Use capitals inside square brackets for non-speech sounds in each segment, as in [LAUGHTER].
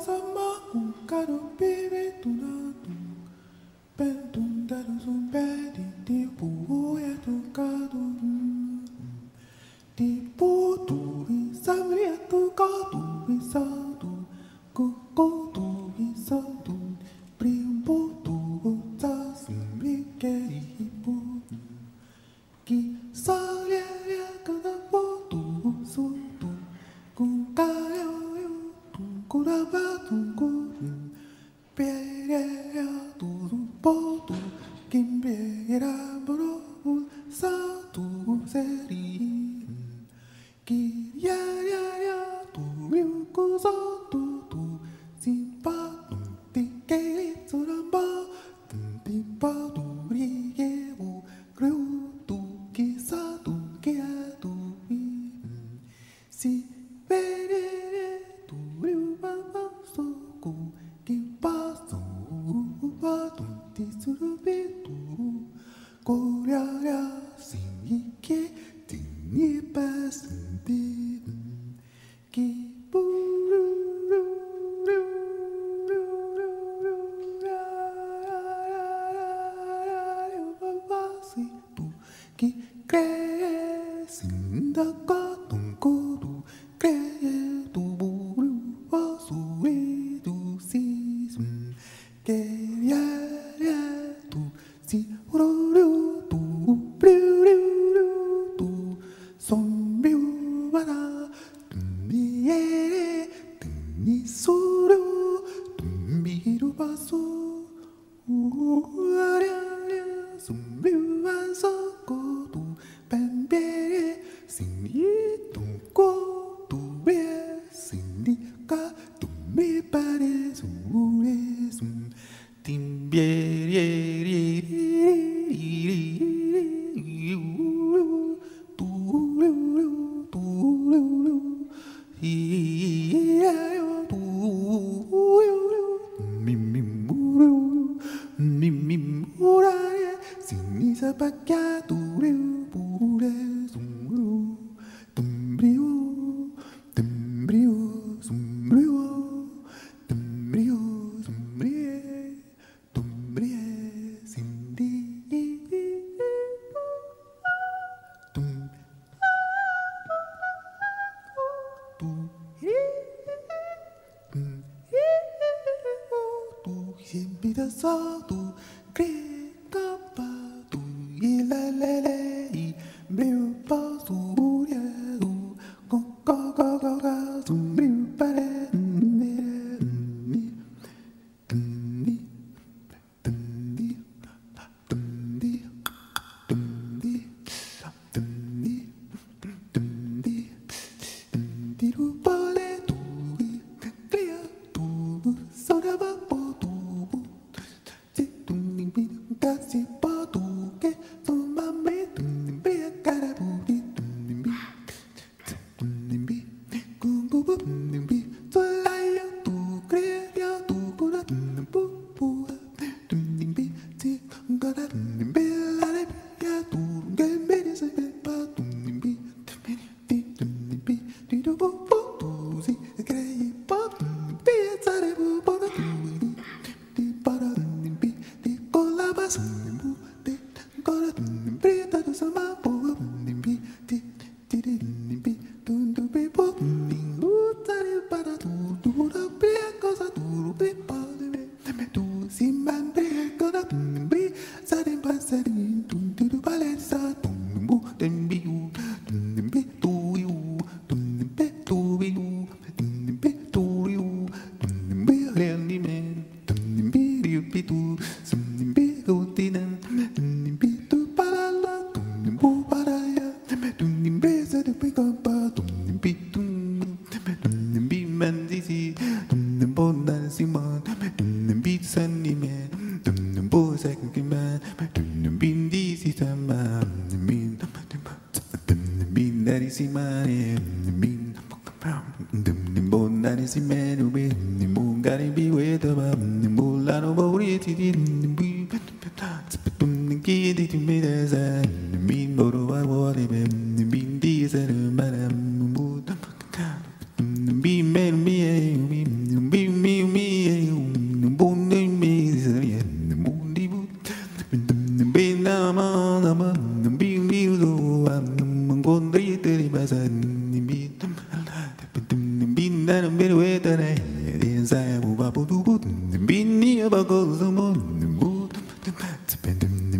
Samba, Kukado, Bebe, Tunatu, Pentum, Dadazum.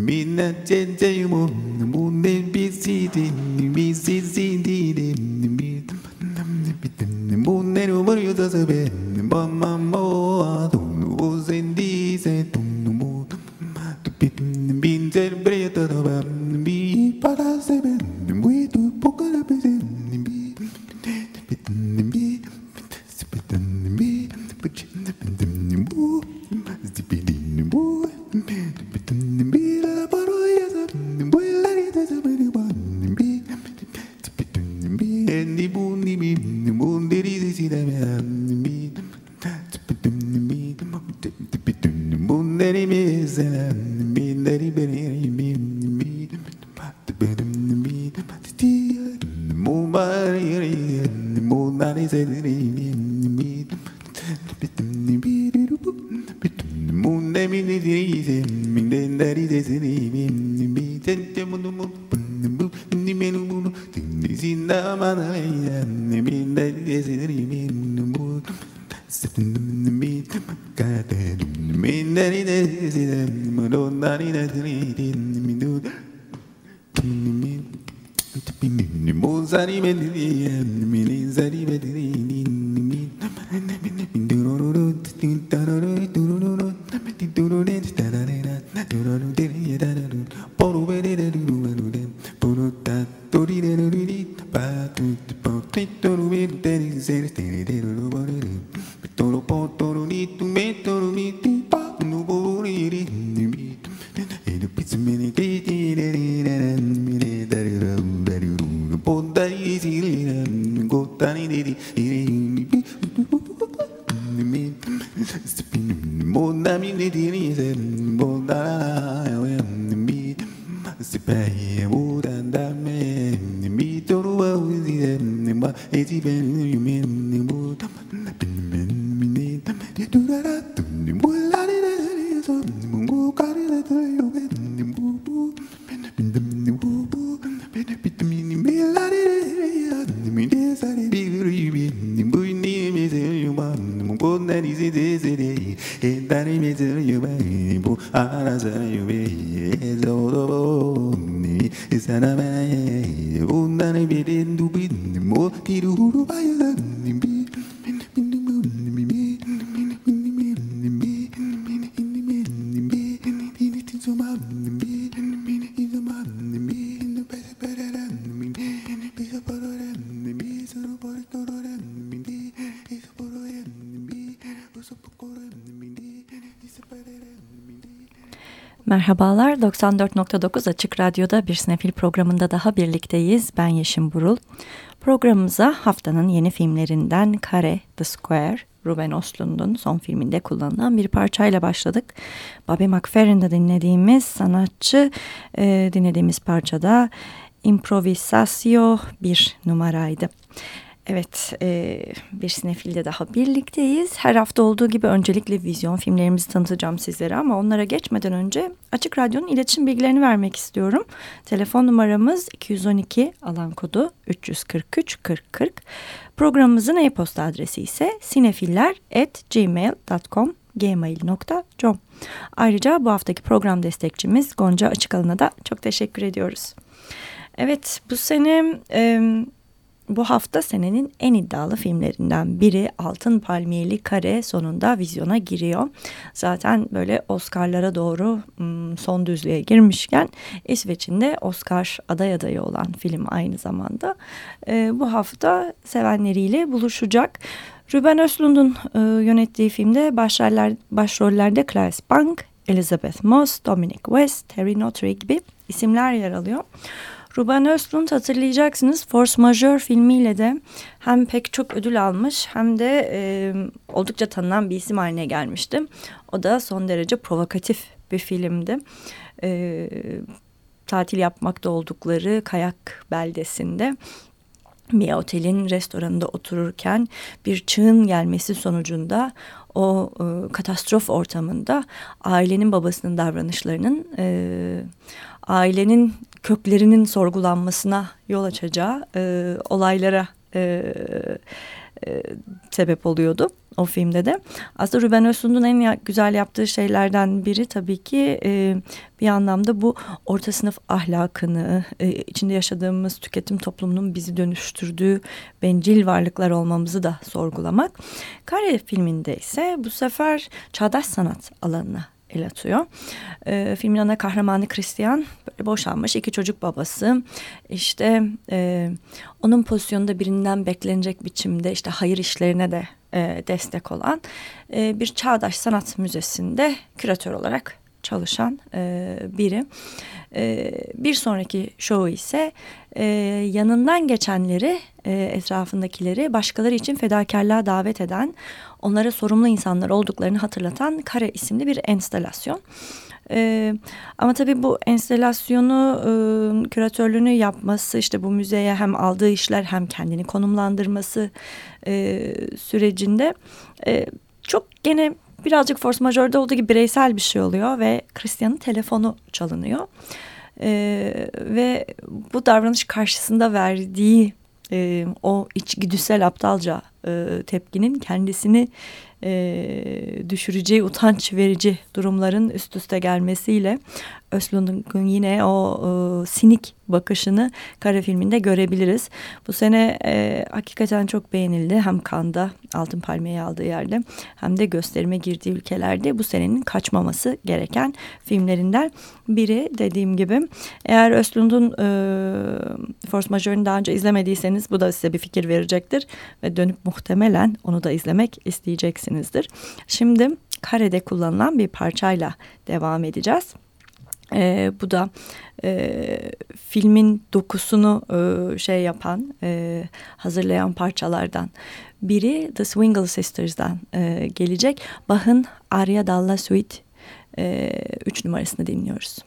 Minna Merhabalar, 94.9 Açık Radyo'da bir sinefil programında daha birlikteyiz. Ben Yeşim Burul. Programımıza haftanın yeni filmlerinden Kare, The Square, Ruben Östlund'un son filminde kullanılan bir parçayla başladık. Bobby McFerrin'de dinlediğimiz sanatçı e, dinlediğimiz parçada improvisasyo bir numaraydı. Evet, e, bir sinefilde daha birlikteyiz. Her hafta olduğu gibi öncelikle vizyon filmlerimizi tanıtacağım sizlere ama onlara geçmeden önce Açık Radyo'nun iletişim bilgilerini vermek istiyorum. Telefon numaramız 212 alan kodu 343 40 40. Programımızın e-posta adresi ise sinefiller@gmail.com gmail.com. Ayrıca bu haftaki program destekçimiz Gonca Açıkalın'a da çok teşekkür ediyoruz. Evet, bu sene... E, bu hafta senenin en iddialı filmlerinden biri Altın Palmiyeli Kare sonunda vizyona giriyor. Zaten böyle Oscar'lara doğru son düzlüğe girmişken İsveç'in de Oscar aday adayı olan film aynı zamanda bu hafta sevenleriyle buluşacak. Ruben Östlund'un yönettiği filmde başroller, başrollerde Claes Bank, Elizabeth Moss, Dominic West, Terry Notary gibi isimler yer alıyor. Ruben Östlund hatırlayacaksınız Force Majeure filmiyle de hem pek çok ödül almış hem de e, oldukça tanınan bir isim haline gelmişti. O da son derece provokatif bir filmdi. E, tatil yapmakta oldukları kayak beldesinde bir otelin restoranında otururken bir çığın gelmesi sonucunda o e, katastrof ortamında ailenin babasının davranışlarının e, ailenin köklerinin sorgulanmasına yol açacağı e, olaylara e, e, sebep oluyordu o filmde de. Aslında Ruben Östlund'un en güzel yaptığı şeylerden biri tabii ki e, bir anlamda bu orta sınıf ahlakını, e, içinde yaşadığımız tüketim toplumunun bizi dönüştürdüğü bencil varlıklar olmamızı da sorgulamak. Kare filminde ise bu sefer çağdaş sanat alanına el atıyor. E, filmin ana kahramanı Christian boşanmış iki çocuk babası. İşte e, onun pozisyonunda birinden beklenecek biçimde işte hayır işlerine de e, destek olan e, bir çağdaş sanat müzesinde küratör olarak çalışan e, biri. E, bir sonraki show ise e, yanından geçenleri, e, etrafındakileri başkaları için fedakarlığa davet eden, onlara sorumlu insanlar olduklarını hatırlatan Kare isimli bir enstalasyon. Ee, ama tabii bu enstelasyonu e, küratörlüğünü yapması işte bu müzeye hem aldığı işler hem kendini konumlandırması e, sürecinde e, çok gene birazcık force majörde olduğu gibi bireysel bir şey oluyor ve Christian'ın telefonu çalınıyor. Ee, ve bu davranış karşısında verdiği e, o içgüdüsel aptalca e, tepkinin kendisini e, düşüreceği utanç verici durumların üst üste gelmesiyle Östlund'un yine o e, sinik bakışını kare filminde görebiliriz. Bu sene e, hakikaten çok beğenildi. Hem Kanda Altın Palmiye'yi aldığı yerde hem de gösterime girdiği ülkelerde bu senenin kaçmaması gereken filmlerinden biri dediğim gibi. Eğer Östlund'un e, Force Majeure'ını daha önce izlemediyseniz bu da size bir fikir verecektir. Ve dönüp muhtemelen onu da izlemek isteyeceksinizdir. Şimdi karede kullanılan bir parçayla devam edeceğiz. E, bu da e, filmin dokusunu e, şey yapan, e, hazırlayan parçalardan biri The Swingle Sisters'dan e, gelecek. Bach'ın Aria Dalla Suite e, üç numarasını dinliyoruz.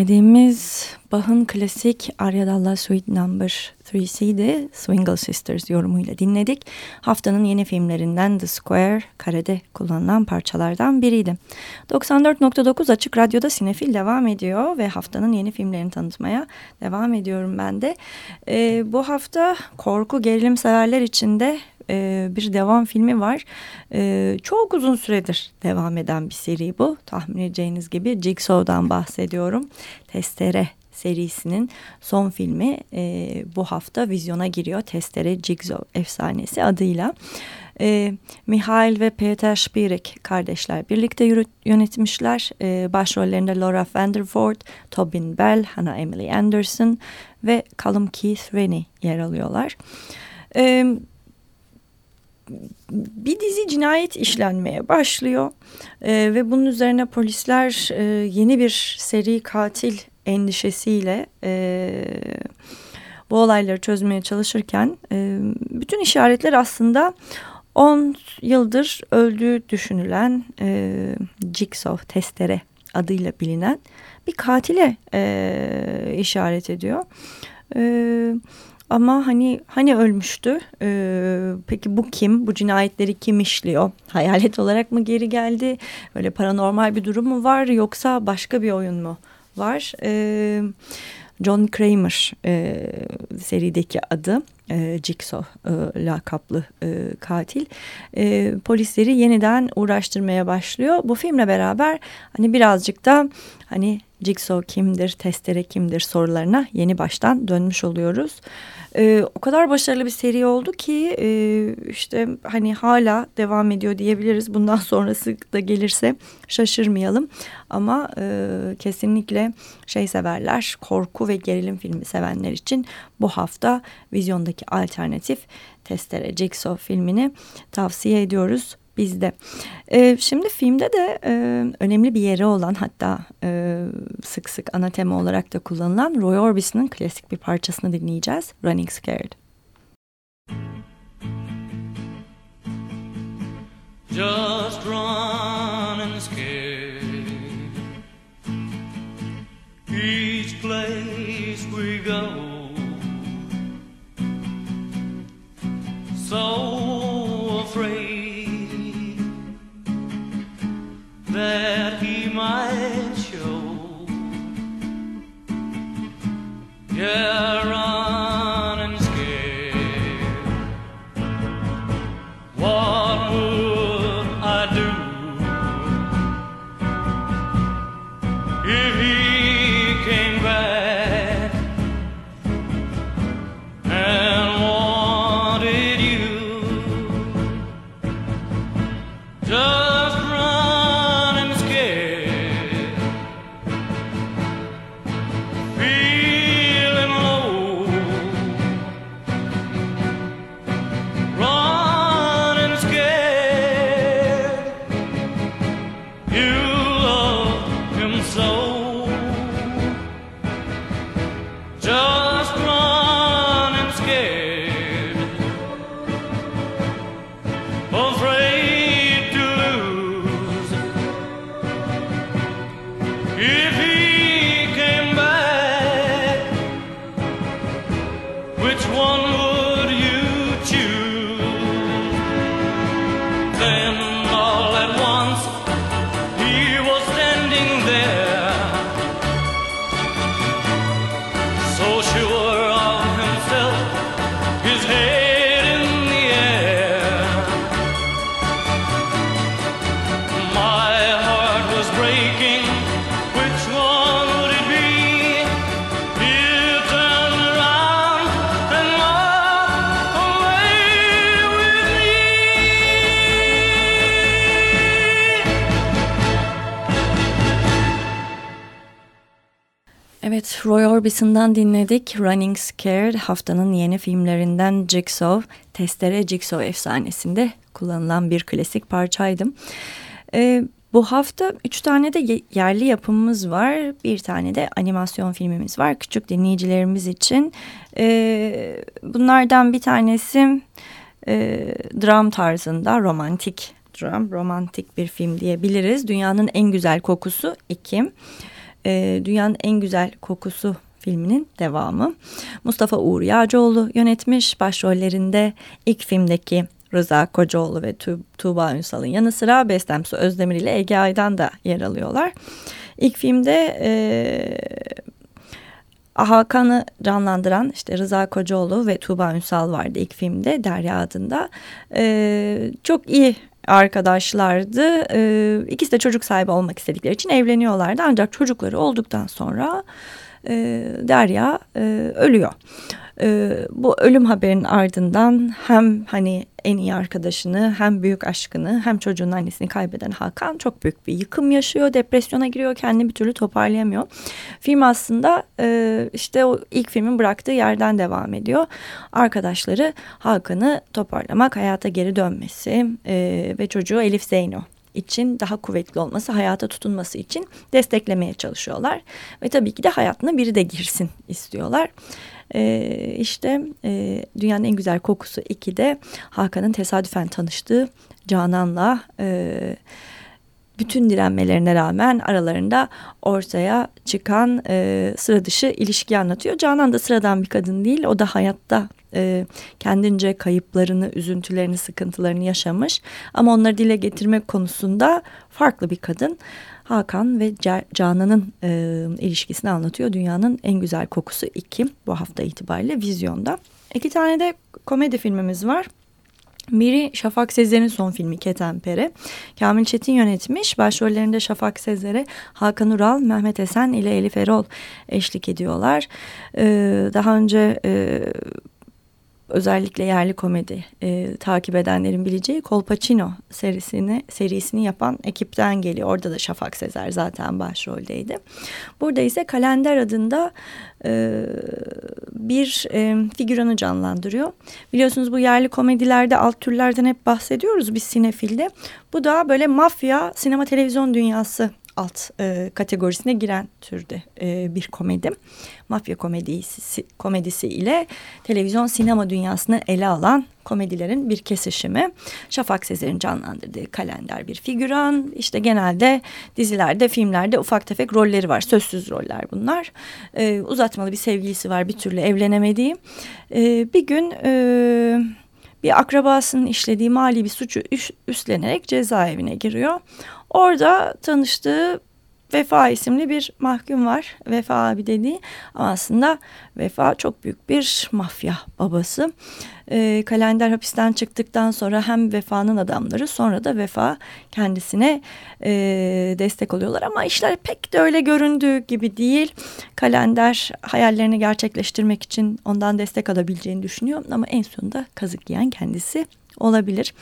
Dinlediğimiz Bach'ın klasik Arya Dalla Suite Number 3'siydi. Swingle Sisters yorumuyla dinledik. Haftanın yeni filmlerinden The Square, karede kullanılan parçalardan biriydi. 94.9 Açık Radyo'da Sinefil devam ediyor ve haftanın yeni filmlerini tanıtmaya devam ediyorum ben de. Ee, bu hafta korku gerilim severler için de e, bir devam filmi var. E, çok uzun süredir devam eden bir seri bu. Tahmin edeceğiniz gibi Jigsaw'dan bahsediyorum. Testere serisinin son filmi e, bu hafta vizyona giriyor. Testere Jigsaw efsanesi adıyla. E, Mihail ve Peter Spirik kardeşler birlikte yönetmişler. E, başrollerinde Laura Vandervoort, Tobin Bell, Hannah Emily Anderson ve Callum Keith Rennie yer alıyorlar. E, bir dizi cinayet işlenmeye başlıyor e, ve bunun üzerine polisler e, yeni bir seri katil endişesiyle e, bu olayları çözmeye çalışırken e, bütün işaretler aslında 10 yıldır öldüğü düşünülen e, Jigsaw testere adıyla bilinen bir katile e, işaret ediyor. Evet ama hani hani ölmüştü. Ee, peki bu kim? Bu cinayetleri kim işliyor? Hayalet olarak mı geri geldi? Böyle paranormal bir durum mu var yoksa başka bir oyun mu var? Ee, John Kramer e, serideki adı e, Jigsaw e, lakaplı e, katil e, polisleri yeniden uğraştırmaya başlıyor. Bu filmle beraber hani birazcık da hani Jigsaw kimdir, testere kimdir sorularına yeni baştan dönmüş oluyoruz. E, o kadar başarılı bir seri oldu ki e, işte hani hala devam ediyor diyebiliriz. Bundan [LAUGHS] sonrası da gelirse şaşırmayalım. Ama e, kesinlikle şey severler, korku ve gerilim filmi sevenler için bu hafta vizyondaki alternatif Testere Jigsaw filmini tavsiye ediyoruz bizde. E, şimdi filmde de e, önemli bir yeri olan hatta e, sık sık ana tema olarak da kullanılan Roy Orbison'ın klasik bir parçasını dinleyeceğiz. Running Scared. Just running scared Each place we go So Yeah. Orbison'dan dinledik. Running Scared haftanın yeni filmlerinden Jigsaw, Testere Jigsaw efsanesinde kullanılan bir klasik parçaydım. Ee, bu hafta üç tane de yerli yapımımız var. Bir tane de animasyon filmimiz var küçük dinleyicilerimiz için. Ee, bunlardan bir tanesi e, dram tarzında romantik dram, romantik bir film diyebiliriz. Dünyanın en güzel kokusu Ekim. e, Dünyanın En Güzel Kokusu filminin devamı. Mustafa Uğur Yağcıoğlu yönetmiş. Başrollerinde ilk filmdeki Rıza Kocaoğlu ve tu Tuğba Ünsal'ın yanı sıra Bestemsu Özdemir ile Ege Aydan da yer alıyorlar. İlk filmde e, Hakan'ı canlandıran işte Rıza Kocaoğlu ve Tuğba Ünsal vardı ilk filmde Derya adında. E, çok iyi arkadaşlardı. E, ikisi de çocuk sahibi olmak istedikleri için evleniyorlardı. Ancak çocukları olduktan sonra e, Derya e, ölüyor. E, bu ölüm haberinin ardından hem hani en iyi arkadaşını hem büyük aşkını hem çocuğun annesini kaybeden Hakan çok büyük bir yıkım yaşıyor. Depresyona giriyor kendini bir türlü toparlayamıyor. Film aslında e, işte o ilk filmin bıraktığı yerden devam ediyor. Arkadaşları Hakan'ı toparlamak, hayata geri dönmesi e, ve çocuğu Elif Zeyno için daha kuvvetli olması, hayata tutunması için desteklemeye çalışıyorlar. Ve tabii ki de hayatına biri de girsin istiyorlar. Ee, işte e, Dünyanın En Güzel Kokusu 2'de Hakan'ın tesadüfen tanıştığı Canan'la... E, bütün direnmelerine rağmen aralarında ortaya çıkan e, sıra dışı ilişki anlatıyor. Canan da sıradan bir kadın değil. O da hayatta e, kendince kayıplarını, üzüntülerini, sıkıntılarını yaşamış. Ama onları dile getirmek konusunda farklı bir kadın. Hakan ve Canan'ın e, ilişkisini anlatıyor. Dünyanın en güzel kokusu 2 bu hafta itibariyle vizyonda. İki tane de komedi filmimiz var. Biri Şafak Sezer'in son filmi Ketenpere. Kamil Çetin yönetmiş. Başrollerinde Şafak Sezer'e Hakan Ural, Mehmet Esen ile Elif Erol eşlik ediyorlar. Ee, daha önce e, özellikle yerli komedi e, takip edenlerin bileceği Colpacino serisini serisini yapan ekipten geliyor. Orada da Şafak Sezer zaten başroldeydi. Burada ise Kalender adında e, bir e, figüranı canlandırıyor. Biliyorsunuz bu yerli komedilerde alt türlerden hep bahsediyoruz biz sinefilde. Bu da böyle mafya sinema televizyon dünyası alt e, kategorisine giren türde e, bir komedi. Mafya komedisi, komedisi ile televizyon sinema dünyasını ele alan komedilerin bir kesişimi. Şafak Sezer'in canlandırdığı kalender bir figüran. İşte genelde dizilerde, filmlerde ufak tefek rolleri var. Sözsüz roller bunlar. E, uzatmalı bir sevgilisi var bir türlü evlenemediği. E, bir gün... E, bir akrabasının işlediği mali bir suçu üstlenerek cezaevine giriyor. Orada tanıştığı Vefa isimli bir mahkum var. Vefa abi dediği ama aslında Vefa çok büyük bir mafya babası. Ee, kalender hapisten çıktıktan sonra hem Vefa'nın adamları sonra da Vefa kendisine e, destek oluyorlar. Ama işler pek de öyle göründüğü gibi değil. Kalender hayallerini gerçekleştirmek için ondan destek alabileceğini düşünüyor. Ama en sonunda kazık yiyen kendisi olabilir.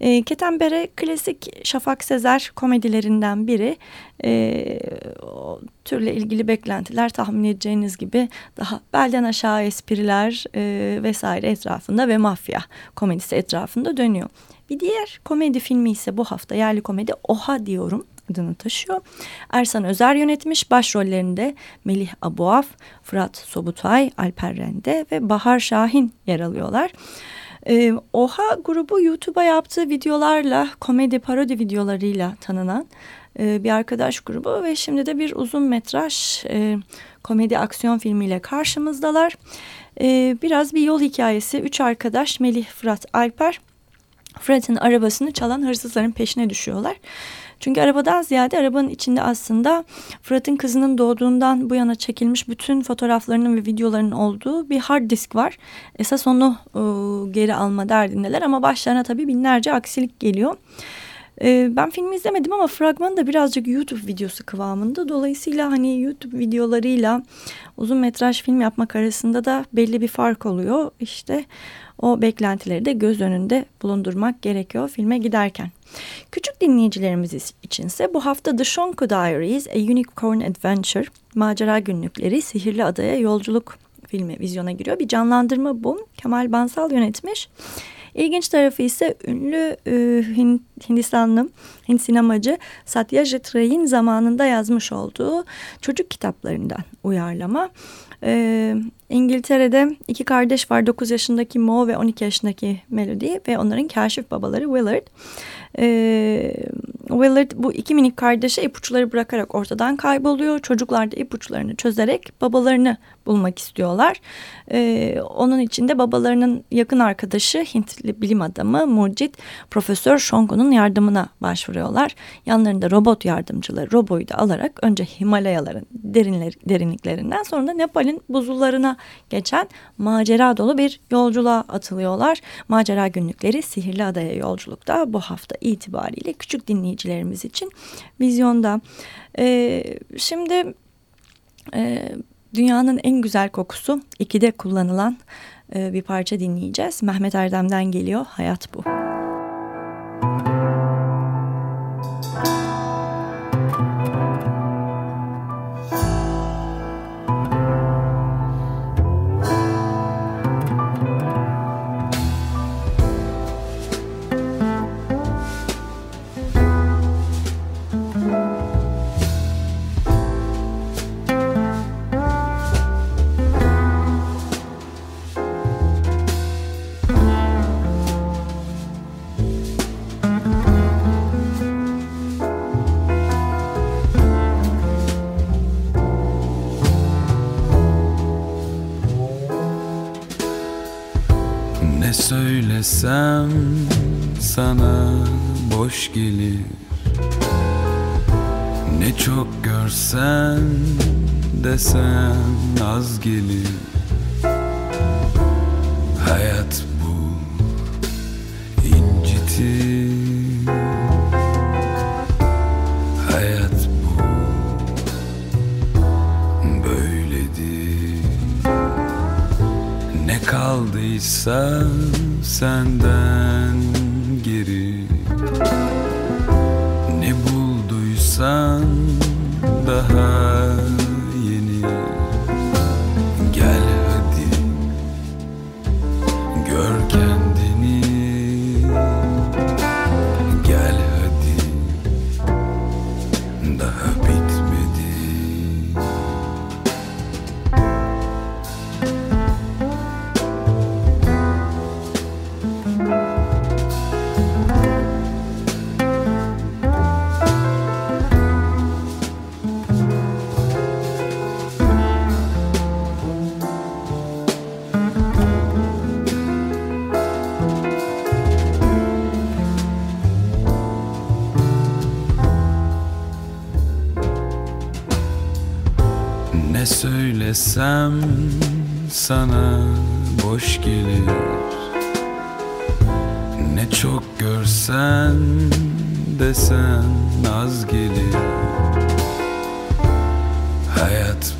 E, Ketenbere klasik Şafak Sezer komedilerinden biri. E, o türle ilgili beklentiler tahmin edeceğiniz gibi daha belden aşağı espriler e, vesaire etrafında ve mafya komedisi etrafında dönüyor. Bir diğer komedi filmi ise bu hafta yerli komedi Oha diyorum adını taşıyor. Ersan Özer yönetmiş başrollerinde Melih Abuaf, Fırat Sobutay, Alper Rende ve Bahar Şahin yer alıyorlar. E, Oha grubu YouTube'a yaptığı videolarla, komedi parodi videolarıyla tanınan e, bir arkadaş grubu ve şimdi de bir uzun metraj e, komedi aksiyon filmiyle karşımızdalar. E, biraz bir yol hikayesi. Üç arkadaş Melih, Fırat, Alper Fırat'ın arabasını çalan hırsızların peşine düşüyorlar. Çünkü arabadan ziyade arabanın içinde aslında Fırat'ın kızının doğduğundan bu yana çekilmiş bütün fotoğraflarının ve videolarının olduğu bir hard disk var. Esas onu e, geri alma derdindeler ama başlarına tabii binlerce aksilik geliyor. E, ben filmi izlemedim ama fragman da birazcık YouTube videosu kıvamında. Dolayısıyla hani YouTube videolarıyla uzun metraj film yapmak arasında da belli bir fark oluyor. İşte o beklentileri de göz önünde bulundurmak gerekiyor filme giderken. Küçük dinleyicilerimiz içinse bu hafta The Shonku Diaries, A Unicorn Adventure, Macera Günlükleri, Sihirli Adaya Yolculuk filmi vizyona giriyor. Bir canlandırma bu. Kemal Bansal yönetmiş. İlginç tarafı ise ünlü e, Hindistanlı Hint sinemacı Satyajit Ray'in zamanında yazmış olduğu çocuk kitaplarından uyarlama. E, İngiltere'de iki kardeş var 9 yaşındaki Mo ve 12 yaşındaki Melody ve onların kaşif babaları Willard. E, Willard bu iki minik kardeşe ipuçları bırakarak ortadan kayboluyor. Çocuklar da ipuçlarını çözerek babalarını bulmak istiyorlar. Ee, onun için de babalarının yakın arkadaşı Hintli bilim adamı Murcit Profesör Shongo'nun yardımına başvuruyorlar. Yanlarında robot yardımcıları roboyu da alarak önce Himalayaların derinler, derinliklerinden sonra da Nepal'in buzullarına geçen macera dolu bir yolculuğa atılıyorlar. Macera günlükleri Sihirli Adaya yolculukta bu hafta itibariyle küçük dinleyicilerimiz için vizyonda. Ee, şimdi e, dünyanın en güzel kokusu ikide kullanılan e, bir parça dinleyeceğiz. Mehmet Erdem'den geliyor Hayat Bu. Az gelir söylesem sana boş gelir. Ne çok görsen desen az gelir. Hayat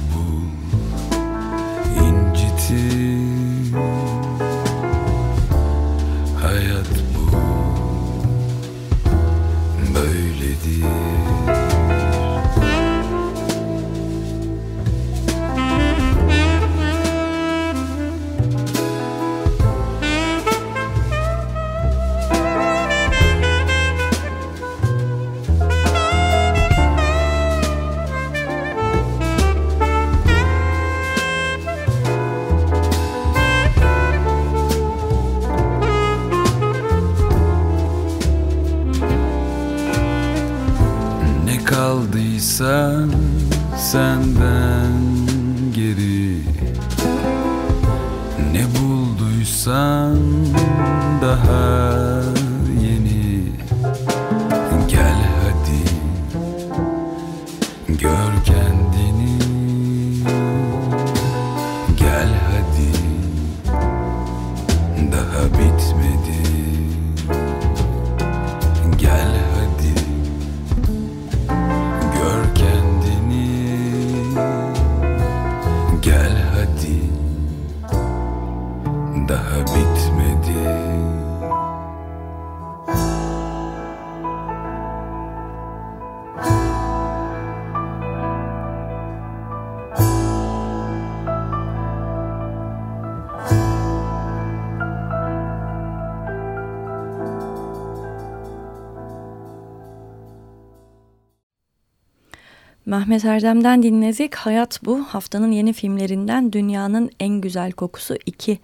Mehmet Erdem'den dinledik. Hayat bu. Haftanın yeni filmlerinden Dünyanın En Güzel Kokusu 2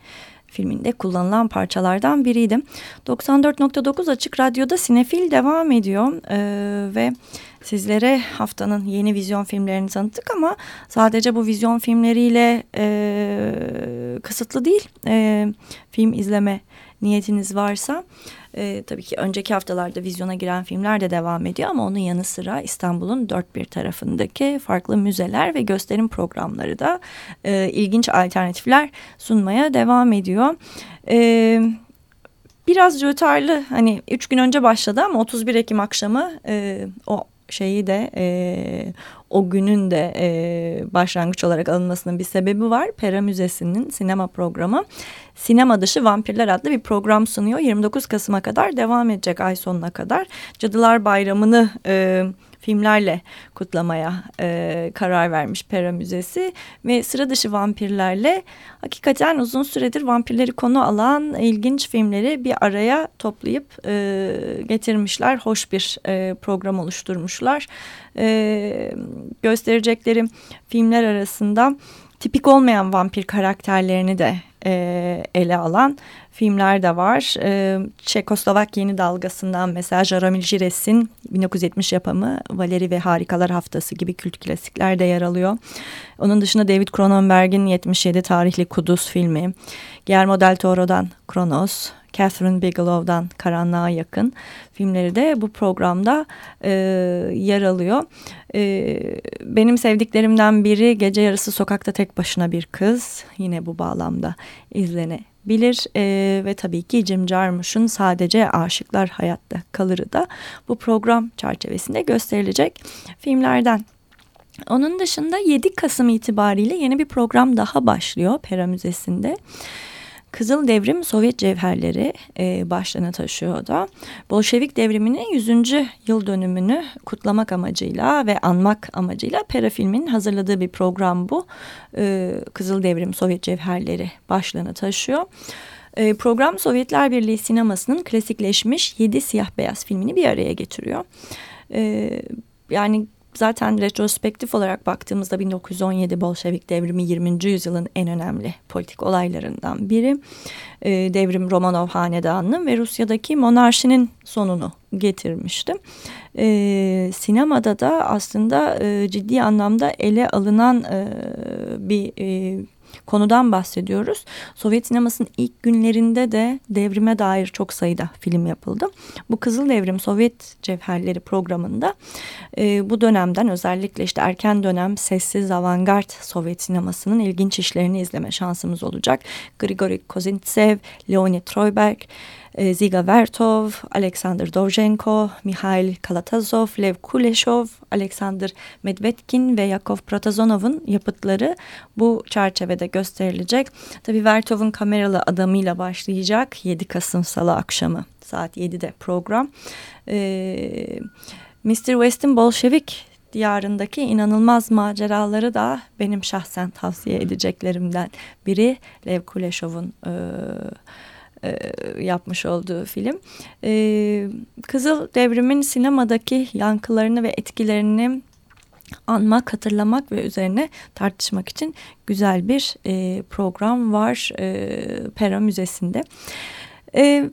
filminde kullanılan parçalardan biriydi. 94.9 Açık Radyo'da Sinefil devam ediyor ee, ve sizlere haftanın yeni vizyon filmlerini tanıttık ama sadece bu vizyon filmleriyle e, kısıtlı değil. E, film izleme niyetiniz varsa e, tabii ki önceki haftalarda vizyona giren filmler de devam ediyor ama onun yanı sıra İstanbul'un dört bir tarafındaki farklı müzeler ve gösterim programları da e, ilginç alternatifler sunmaya devam ediyor. Evet biraz rötarlı hani üç gün önce başladı ama 31 Ekim akşamı e, o şeyi de e, o günün de e, başlangıç olarak alınmasının bir sebebi var. Pera Müzesi'nin sinema programı Sinema Dışı Vampirler adlı bir program sunuyor. 29 Kasım'a kadar devam edecek ay sonuna kadar. Cadılar Bayramı'nı e, filmlerle kutlamaya e, karar vermiş Pera Müzesi ve sıra dışı vampirlerle hakikaten uzun süredir vampirleri konu alan ilginç filmleri bir araya toplayıp e, getirmişler. Hoş bir e, program oluşturmuşlar. E, gösterecekleri filmler arasında tipik olmayan vampir karakterlerini de e, ele alan filmler de var. E, Çekoslovak yeni dalgasından mesela Jaromir Jires'in 1970 yapımı Valeri ve Harikalar Haftası gibi kült klasikler de yer alıyor. Onun dışında David Cronenberg'in 77 tarihli Kuduz filmi, Guillermo del Toro'dan Kronos, Catherine Bigelow'dan Karanlığa Yakın filmleri de bu programda e, yer alıyor. E, benim sevdiklerimden biri Gece Yarısı Sokakta Tek Başına Bir Kız. Yine bu bağlamda izlenebilir e, ve tabii ki Jim Jarmusch'un sadece Aşıklar Hayatta Kalır'ı da bu program çerçevesinde gösterilecek filmlerden. Onun dışında 7 Kasım itibariyle yeni bir program daha başlıyor Pera Müzesi'nde. Kızıl Devrim Sovyet cevherleri e, başlığını taşıyor da Bolşevik devriminin 100. yıl dönümünü kutlamak amacıyla ve anmak amacıyla Pera filmin hazırladığı bir program bu. E, Kızıl Devrim Sovyet cevherleri başlığını taşıyor. E, program Sovyetler Birliği sinemasının klasikleşmiş 7 siyah beyaz filmini bir araya getiriyor. E, yani Zaten retrospektif olarak baktığımızda 1917 Bolşevik devrimi 20. yüzyılın en önemli politik olaylarından biri. E, devrim Romanov hanedanının ve Rusya'daki monarşinin sonunu getirmişti. E, sinemada da aslında e, ciddi anlamda ele alınan e, bir e, konudan bahsediyoruz. Sovyet sinemasının ilk günlerinde de devrime dair çok sayıda film yapıldı. Bu Kızıl Devrim Sovyet Cevherleri programında e, bu dönemden özellikle işte erken dönem sessiz avantgard Sovyet sinemasının ilginç işlerini izleme şansımız olacak. Grigori Kozintsev, Leonid Troyberg, e, Ziga Vertov, Alexander Dovzhenko, Mikhail Kalatazov, Lev Kuleshov, Alexander Medvedkin ve Yakov Protazonov'un yapıtları bu çerçevede gösterilecek. Tabii Vertov'un kameralı adamıyla başlayacak 7 Kasım Salı akşamı saat 7'de program. Ee, Mr. West'in Bolşevik diyarındaki inanılmaz maceraları da benim şahsen tavsiye edeceklerimden biri Lev Kuleshov'un e, e, yapmış olduğu film. E, Kızıl Devrim'in sinemadaki yankılarını ve etkilerini anmak, hatırlamak ve üzerine tartışmak için güzel bir e, program var e, Pera Müzesi'nde. E,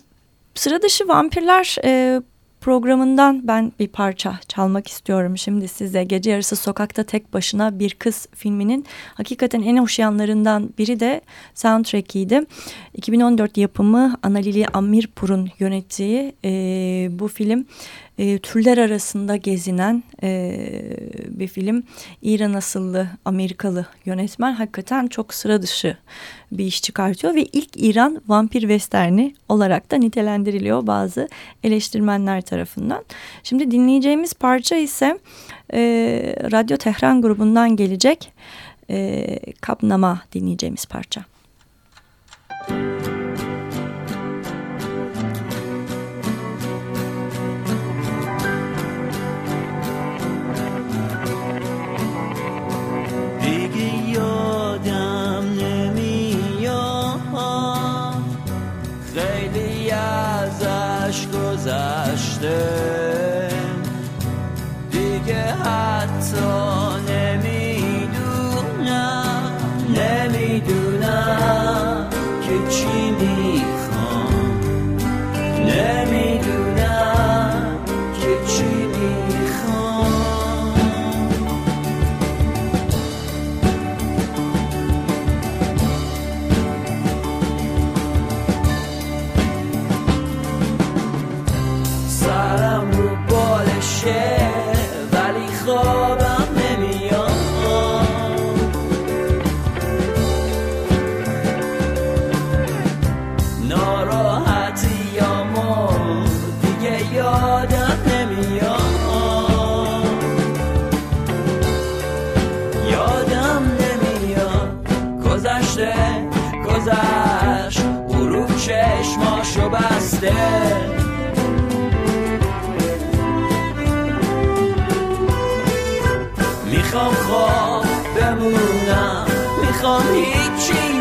sıra dışı vampirler e, programından ben bir parça çalmak istiyorum şimdi size. Gece yarısı sokakta tek başına bir kız filminin hakikaten en hoş yanlarından biri de soundtrack'iydi. 2014 yapımı Analili Amirpur'un yönettiği e, bu film e, türler arasında gezinen e, bir film. İran asıllı Amerikalı yönetmen hakikaten çok sıra dışı bir iş çıkartıyor ve ilk İran vampir westerni olarak da nitelendiriliyor bazı eleştirmenler tarafından. Şimdi dinleyeceğimiz parça ise e, Radyo Tehran grubundan gelecek e, Kapnama dinleyeceğimiz parça. Müzik یادم نمیاد. خیلی ازش گذشته. دیگه حتی بسته می‌خوام خواب بمونم می‌خوام هیچی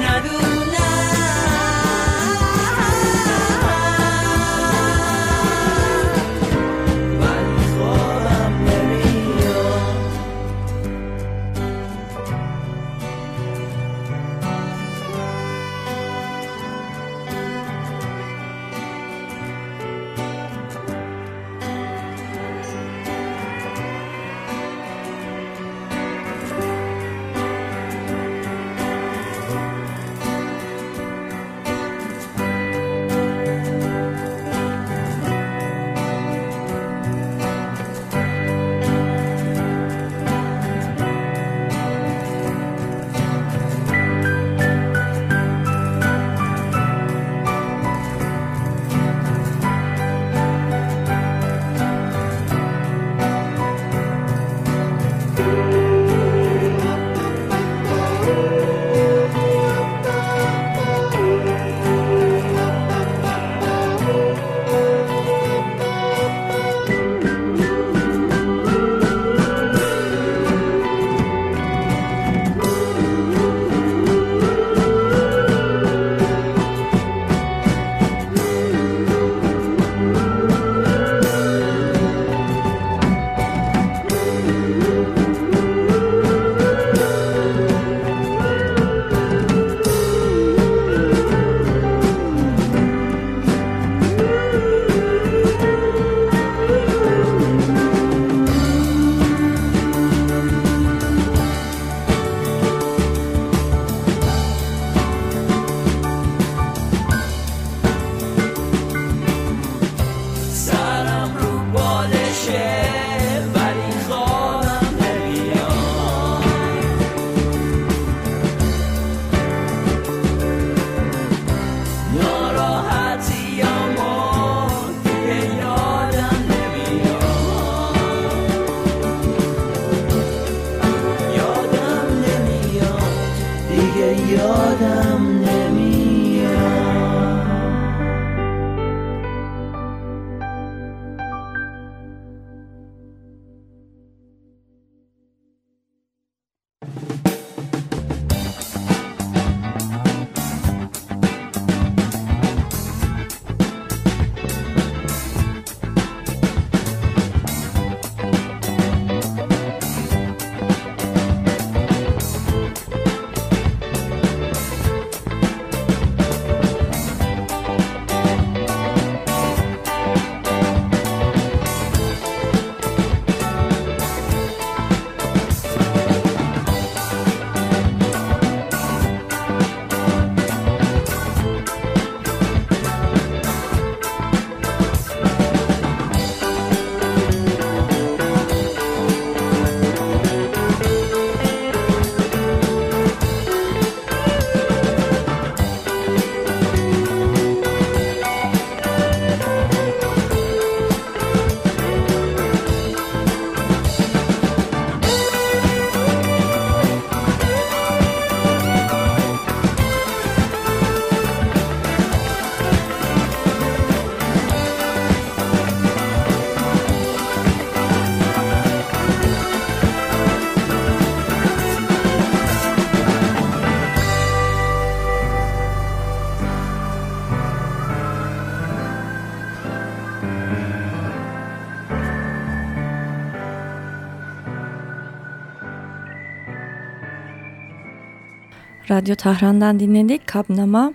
Radyo Tahran'dan dinledik. Kapnama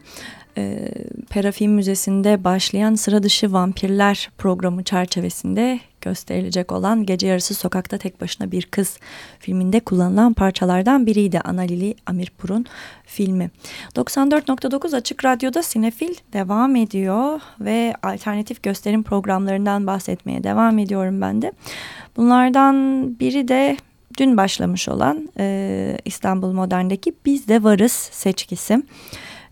e, Perafilm Müzesi'nde başlayan sıra dışı vampirler programı çerçevesinde gösterilecek olan Gece Yarısı Sokakta Tek Başına Bir Kız filminde kullanılan parçalardan biriydi. Analili Amirpur'un filmi. 94.9 Açık Radyo'da Sinefil devam ediyor ve alternatif gösterim programlarından bahsetmeye devam ediyorum ben de. Bunlardan biri de dün başlamış olan e, İstanbul Modern'deki Biz de Varız seçkisi.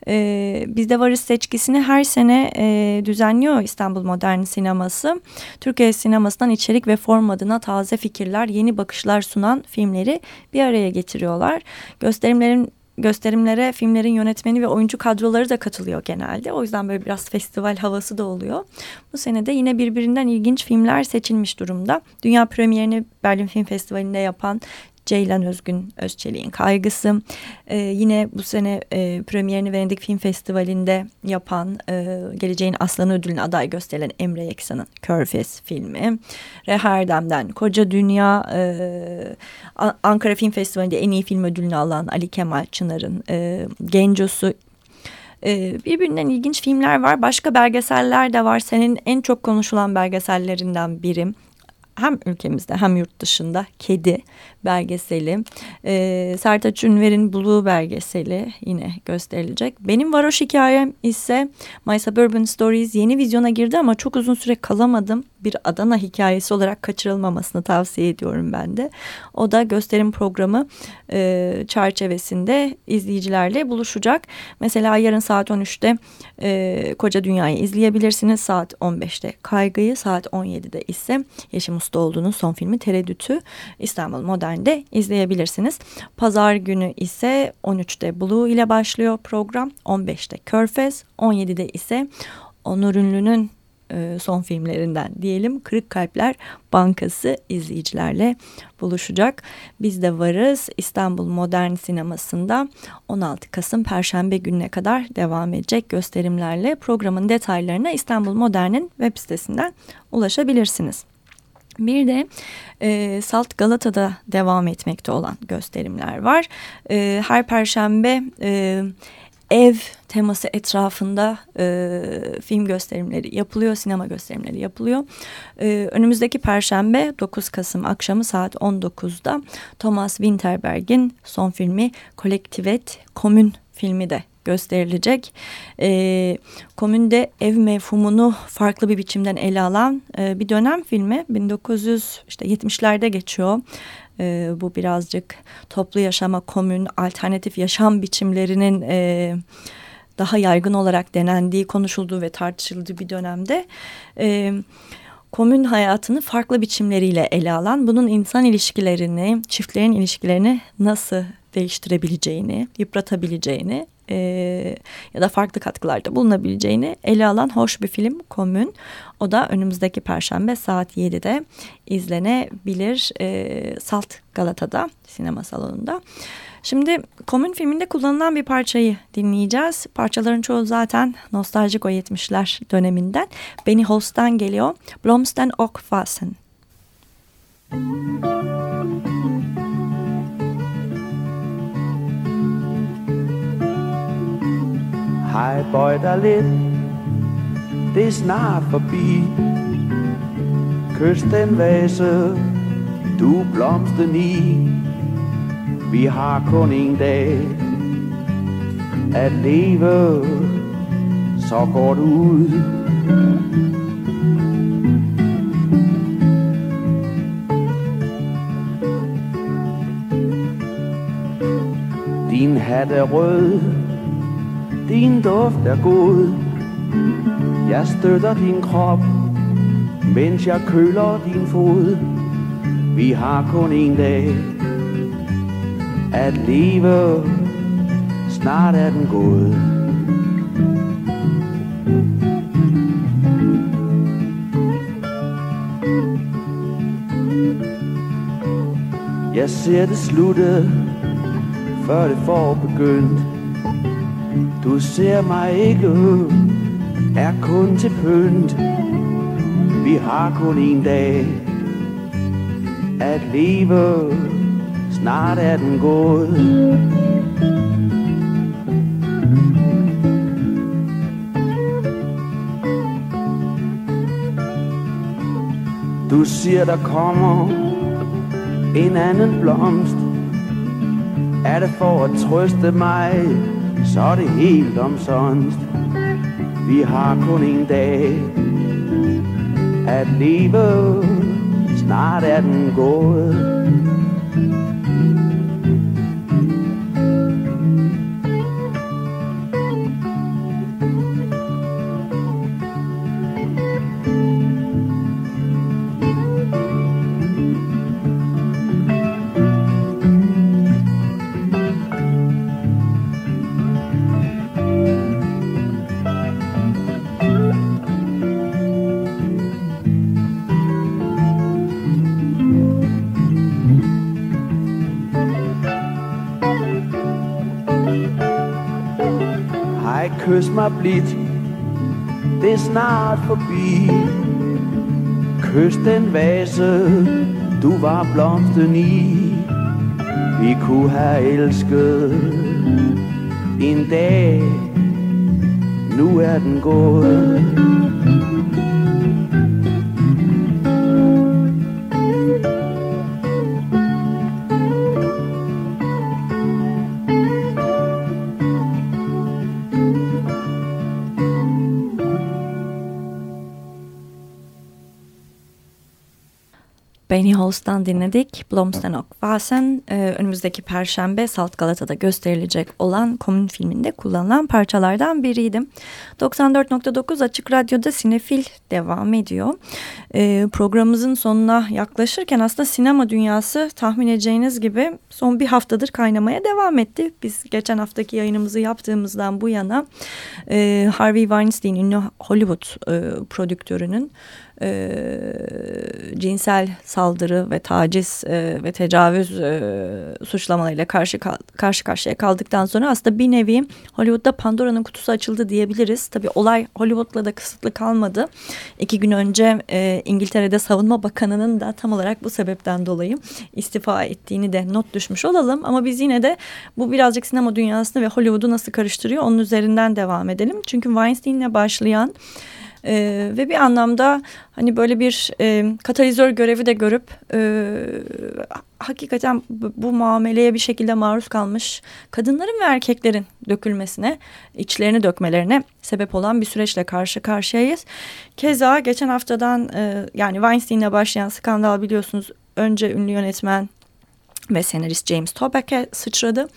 E, Biz de Varız seçkisini her sene e, düzenliyor İstanbul Modern Sineması. Türkiye sinemasından içerik ve form adına taze fikirler, yeni bakışlar sunan filmleri bir araya getiriyorlar. Gösterimlerin gösterimlere filmlerin yönetmeni ve oyuncu kadroları da katılıyor genelde. O yüzden böyle biraz festival havası da oluyor. Bu sene de yine birbirinden ilginç filmler seçilmiş durumda. Dünya premierini Berlin Film Festivali'nde yapan Ceylan Özgün Özçelik'in Kaygısı. Ee, yine bu sene e, premierini Venedik Film Festivali'nde yapan e, Geleceğin Aslanı ödülüne aday gösterilen Emre Yeksan'ın Körfez filmi. Reha Erdem'den Koca Dünya, e, Ankara Film Festivali'nde en iyi film ödülünü alan Ali Kemal Çınar'ın e, Gencosu e, birbirinden ilginç filmler var. Başka belgeseller de var. Senin en çok konuşulan belgesellerinden biri hem ülkemizde hem yurt dışında kedi belgeseli. E, Sertaç Ünver'in Blue belgeseli yine gösterilecek. Benim varoş hikayem ise My Suburban Stories yeni vizyona girdi ama çok uzun süre kalamadım. Bir Adana hikayesi olarak kaçırılmamasını tavsiye ediyorum ben de. O da gösterim programı e, çerçevesinde izleyicilerle buluşacak. Mesela yarın saat 13'te e, Koca Dünya'yı izleyebilirsiniz. Saat 15'te Kaygı'yı, saat 17'de ise Yeşim Ustaoğlu'nun son filmi Tereddüt'ü İstanbul Modern'de izleyebilirsiniz. Pazar günü ise 13'te Blue ile başlıyor program. 15'te Körfez, 17'de ise Onur Ünlü'nün e, son filmlerinden diyelim Kırık Kalpler Bankası izleyicilerle buluşacak. Biz de varız İstanbul Modern Sineması'nda 16 Kasım Perşembe gününe kadar devam edecek gösterimlerle programın detaylarına İstanbul Modern'in web sitesinden ulaşabilirsiniz. Bir de e, Salt Galata'da devam etmekte olan gösterimler var. E, her perşembe e, ev teması etrafında e, film gösterimleri yapılıyor, sinema gösterimleri yapılıyor. E, önümüzdeki Perşembe 9 Kasım akşamı saat 19'da Thomas Winterberg'in son filmi Kolektivet Komün filmi de gösterilecek. E, komünde ev mefhumunu farklı bir biçimden ele alan e, bir dönem filmi. 1970'lerde geçiyor. E, bu birazcık toplu yaşama, komün, alternatif yaşam biçimlerinin... E, daha yaygın olarak denendiği, konuşulduğu ve tartışıldığı bir dönemde e, komün hayatını farklı biçimleriyle ele alan, bunun insan ilişkilerini, çiftlerin ilişkilerini nasıl değiştirebileceğini, yıpratabileceğini e, ya da farklı katkılarda bulunabileceğini ele alan hoş bir film Komün. O da önümüzdeki perşembe saat 7'de izlenebilir e, Salt Galata'da sinema salonunda. Şimdi Komün filminde kullanılan bir parçayı dinleyeceğiz. Parçaların çoğu zaten nostaljik o 70'ler döneminden. Benny Holst'tan geliyor. Blomsten och Fasen. Hej, bøj dig lidt. Det er snart forbi. Kys den vase. Du blomsten i. Vi har kun en dag At leve. Så går du ud. Din hat er rød din duft er god. Jeg støtter din krop Mens jeg køler din fod. Vi har kun en dag At leve. Snart er den gået. Jeg ser det slutte Før det får begyndt du ser mig ikke, er kun til pynt. Vi har kun en dag at leve, snart er den gået. Du siger, der kommer en anden blomst. Er det for at trøste mig, så er det helt omsonst. Vi har kun en dag at leve, snart er den gået. Blidt. Det er snart forbi. Kys den vase Du var blomsten i. Vi kunne have elsket En dag. Nu er den gået. Benny Holst'tan dinledik. Blomsten Vasen e, önümüzdeki perşembe Salt Galata'da gösterilecek olan komün filminde kullanılan parçalardan biriydi. 94.9 Açık Radyo'da Sinefil devam ediyor. E, programımızın sonuna yaklaşırken aslında sinema dünyası tahmin edeceğiniz gibi son bir haftadır kaynamaya devam etti. Biz geçen haftaki yayınımızı yaptığımızdan bu yana e, Harvey Weinstein ünlü Hollywood e, prodüktörünün e, cinsel saldırı ve taciz e, ve tecavüz e, suçlamalarıyla karşı karşı karşıya kaldıktan sonra aslında bir nevi Hollywood'da Pandora'nın kutusu açıldı diyebiliriz. Tabii olay Hollywood'la da kısıtlı kalmadı. İki gün önce e, İngiltere'de Savunma Bakanı'nın da tam olarak bu sebepten dolayı istifa ettiğini de not düşmüş olalım. Ama biz yine de bu birazcık sinema dünyasını ve Hollywood'u nasıl karıştırıyor onun üzerinden devam edelim. Çünkü Weinstein'le başlayan e, ve bir anlamda hani böyle bir e, katalizör görevi de görüp e, hakikaten bu, muameleye bir şekilde maruz kalmış kadınların ve erkeklerin dökülmesine, içlerini dökmelerine sebep olan bir süreçle karşı karşıyayız. Keza geçen haftadan e, yani Weinstein'le başlayan skandal biliyorsunuz önce ünlü yönetmen ve senarist James Toback'e sıçradı.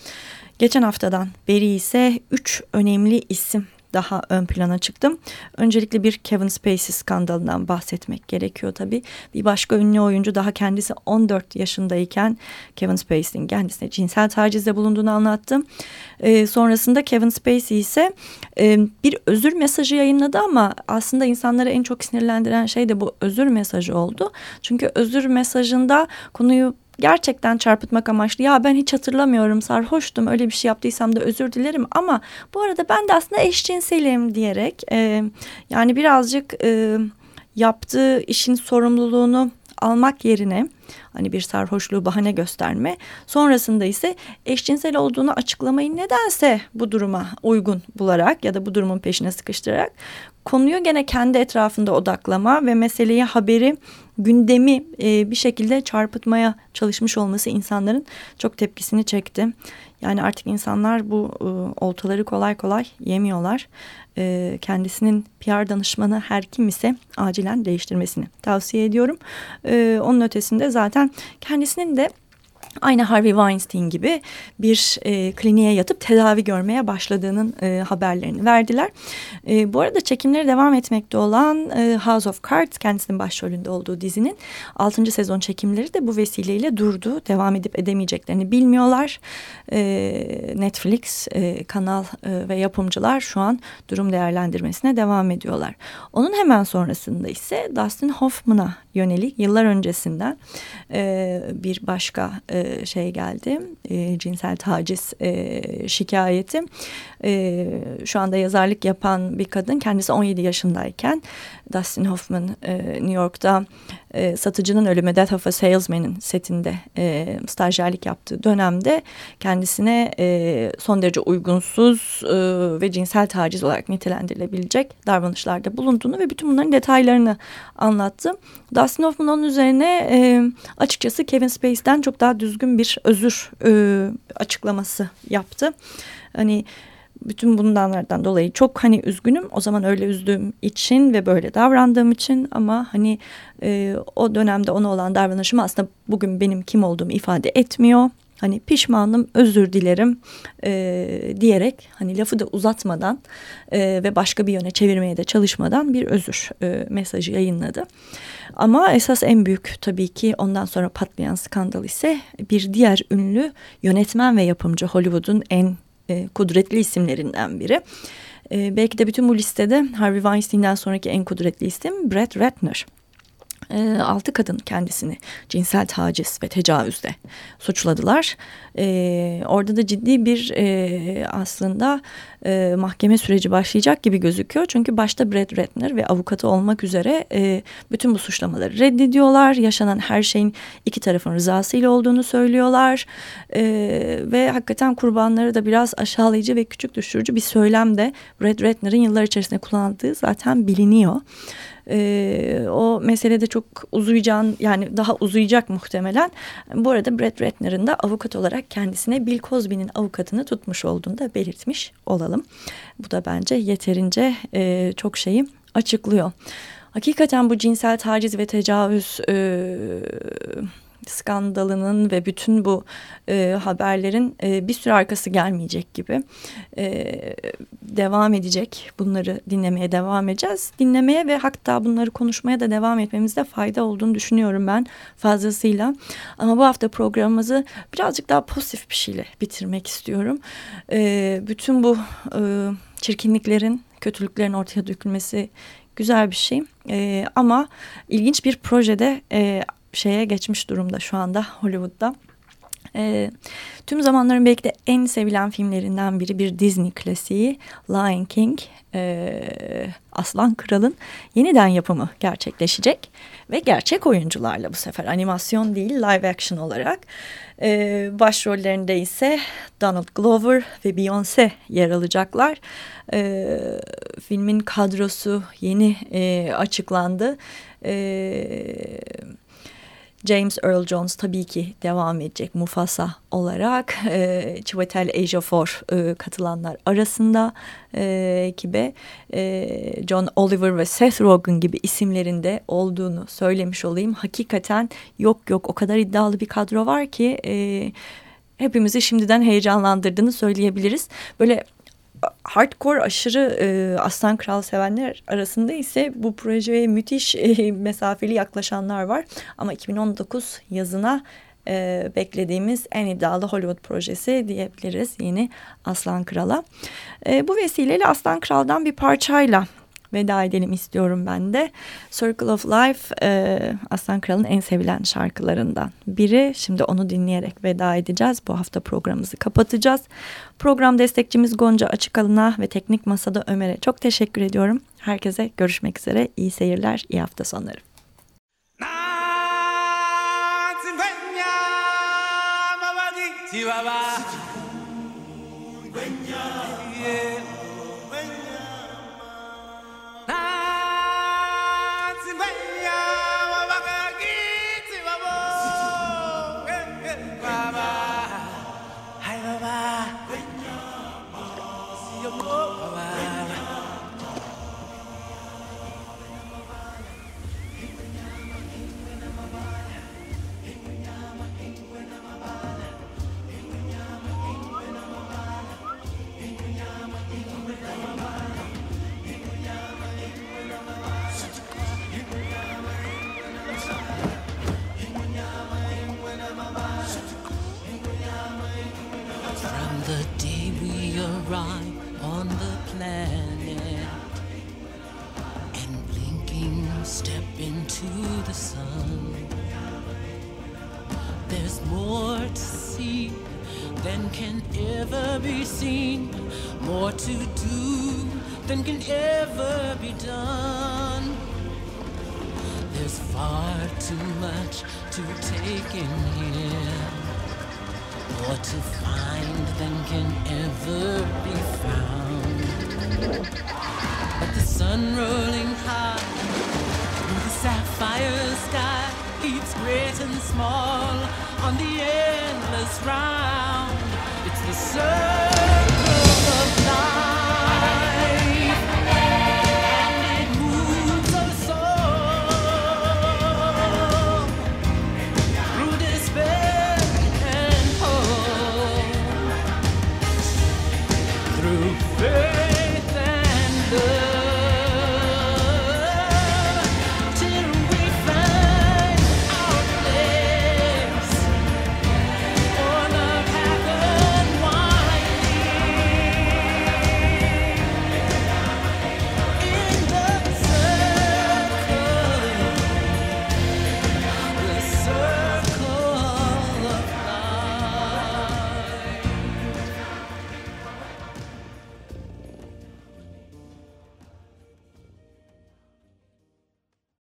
Geçen haftadan beri ise üç önemli isim daha ön plana çıktım. Öncelikle bir Kevin Spacey skandalından bahsetmek gerekiyor tabii. Bir başka ünlü oyuncu daha kendisi 14 yaşındayken Kevin Spacey'nin kendisine cinsel tacizde bulunduğunu anlattım. Ee, sonrasında Kevin Spacey ise e, bir özür mesajı yayınladı ama aslında insanları en çok sinirlendiren şey de bu özür mesajı oldu. Çünkü özür mesajında konuyu gerçekten çarpıtmak amaçlı ya ben hiç hatırlamıyorum sarhoştum öyle bir şey yaptıysam da özür dilerim ama bu arada ben de aslında eşcinselim diyerek e, yani birazcık e, yaptığı işin sorumluluğunu almak yerine hani bir sarhoşluğu bahane gösterme sonrasında ise eşcinsel olduğunu açıklamayı nedense bu duruma uygun bularak ya da bu durumun peşine sıkıştırarak konuyu gene kendi etrafında odaklama ve meseleyi haberi gündemi e, bir şekilde çarpıtmaya çalışmış olması insanların çok tepkisini çekti. Yani artık insanlar bu e, oltaları kolay kolay yemiyorlar. E, kendisinin PR danışmanı her kim ise acilen değiştirmesini tavsiye ediyorum. E, onun ötesinde zaten kendisinin de aynı Harvey Weinstein gibi bir e, kliniğe yatıp tedavi görmeye başladığının e, haberlerini verdiler. E, bu arada çekimleri devam etmekte olan e, House of Cards kendisinin başrolünde olduğu dizinin 6. sezon çekimleri de bu vesileyle durdu. Devam edip edemeyeceklerini bilmiyorlar. E, Netflix, e, kanal e, ve yapımcılar şu an durum değerlendirmesine devam ediyorlar. Onun hemen sonrasında ise Dustin Hoffman'a yönelik yıllar öncesinden e, bir başka e, şey geldi. E, cinsel taciz e, şikayeti. E, şu anda yazarlık yapan bir kadın kendisi 17 yaşındayken Dustin Hoffman e, New York'ta e, satıcının ölümü Death of a Salesman'in setinde e, stajyerlik yaptığı dönemde kendisine e, son derece uygunsuz e, ve cinsel taciz olarak nitelendirilebilecek davranışlarda bulunduğunu ve bütün bunların detaylarını anlattı. Dustin Hoffman onun üzerine e, açıkçası Kevin Spacey'den çok daha düzgün bir özür e, açıklaması yaptı. Hani bütün bundanlardan dolayı çok hani üzgünüm. O zaman öyle üzdüğüm için ve böyle davrandığım için ama hani e, o dönemde ona olan davranışım aslında bugün benim kim olduğumu ifade etmiyor. Hani pişmanım, özür dilerim e, diyerek hani lafı da uzatmadan e, ve başka bir yöne çevirmeye de çalışmadan bir özür e, mesajı yayınladı. Ama esas en büyük tabii ki ondan sonra patlayan skandal ise bir diğer ünlü yönetmen ve yapımcı Hollywood'un en e, kudretli isimlerinden biri. E, belki de bütün bu listede Harvey Weinstein'den sonraki en kudretli isim Brett Ratner. E, kadın kendisini cinsel taciz ve tecavüzde suçladılar. E, orada da ciddi bir e, aslında e, mahkeme süreci başlayacak gibi gözüküyor. Çünkü başta Brad Ratner ve avukatı olmak üzere e, bütün bu suçlamaları reddediyorlar. Yaşanan her şeyin iki tarafın rızasıyla olduğunu söylüyorlar. E, ve hakikaten kurbanları da biraz aşağılayıcı ve küçük düşürücü bir söylemde Brad Ratner'ın yıllar içerisinde kullandığı zaten biliniyor. E, o meselede çok uzayacağın yani daha uzayacak muhtemelen. Bu arada Brad Ratner'ın da avukat olarak kendisine Bill Cosby'nin avukatını tutmuş olduğunu da belirtmiş olalım. Bu da bence yeterince e, çok şeyi açıklıyor. Hakikaten bu cinsel taciz ve tecavüz e, skandalının ve bütün bu e, haberlerin e, bir süre arkası gelmeyecek gibi e, devam edecek. Bunları dinlemeye devam edeceğiz. Dinlemeye ve hatta bunları konuşmaya da devam etmemizde fayda olduğunu düşünüyorum ben fazlasıyla. Ama bu hafta programımızı birazcık daha pozitif bir şeyle bitirmek istiyorum. E, bütün bu e, çirkinliklerin, kötülüklerin ortaya dökülmesi güzel bir şey. E, ama ilginç bir projede e, şeye geçmiş durumda şu anda Hollywood'da. E, tüm zamanların belki de en sevilen filmlerinden biri bir Disney klasiği Lion King, e, Aslan Kral'ın yeniden yapımı gerçekleşecek. Ve gerçek oyuncularla bu sefer animasyon değil live action olarak. E, başrollerinde ise Donald Glover ve Beyoncé yer alacaklar. E, filmin kadrosu yeni e, açıklandı. E, James Earl Jones tabii ki devam edecek Mufasa olarak. E, Chiwetel Ejiofor e, katılanlar arasında e, ekibe e, John Oliver ve Seth Rogen gibi isimlerinde olduğunu söylemiş olayım. Hakikaten yok yok o kadar iddialı bir kadro var ki... E, hepimizi şimdiden heyecanlandırdığını söyleyebiliriz. Böyle hardcore aşırı e, Aslan Kral sevenler arasında ise bu projeye müthiş e, mesafeli yaklaşanlar var. Ama 2019 yazına e, beklediğimiz en iddialı Hollywood projesi diyebiliriz yeni Aslan Kral'a. E, bu vesileyle Aslan Kral'dan bir parçayla veda edelim istiyorum ben de. Circle of Life e, Aslan Kral'ın en sevilen şarkılarından biri. Şimdi onu dinleyerek veda edeceğiz. Bu hafta programımızı kapatacağız. Program destekçimiz Gonca Açıkalın'a ve Teknik Masada Ömer'e çok teşekkür ediyorum. Herkese görüşmek üzere. İyi seyirler, iyi hafta sonları. Chihuahua. to the sun. There's more to see than can ever be seen, more to do than can ever be done. There's far too much to take in here, more to find than can ever be found. But the sun rolling high and small on the endless round. It's the sun.